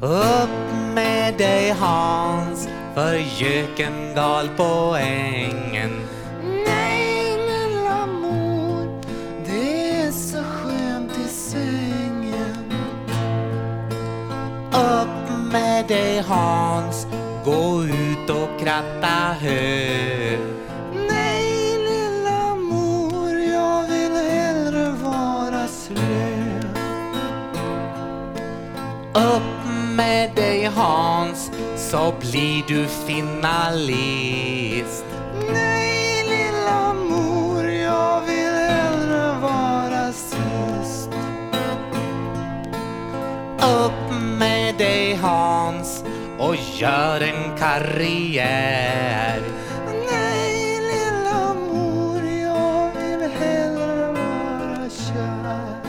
Upp med dig Hans, för göken gal på ängen. Nej, lilla mor, det är så skönt i sängen. Upp med dig Hans, gå ut och kratta hö. Nej, lilla mor, jag vill hellre vara slö. Upp med dig Hans, så blir du finalist. Nej, lilla mor, jag vill hellre vara sist. Upp med dig Hans och gör en karriär. Nej, lilla mor, jag vill hellre vara kär.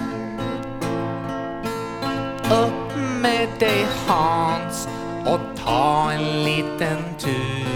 Upp dig Hans och ta en liten tur.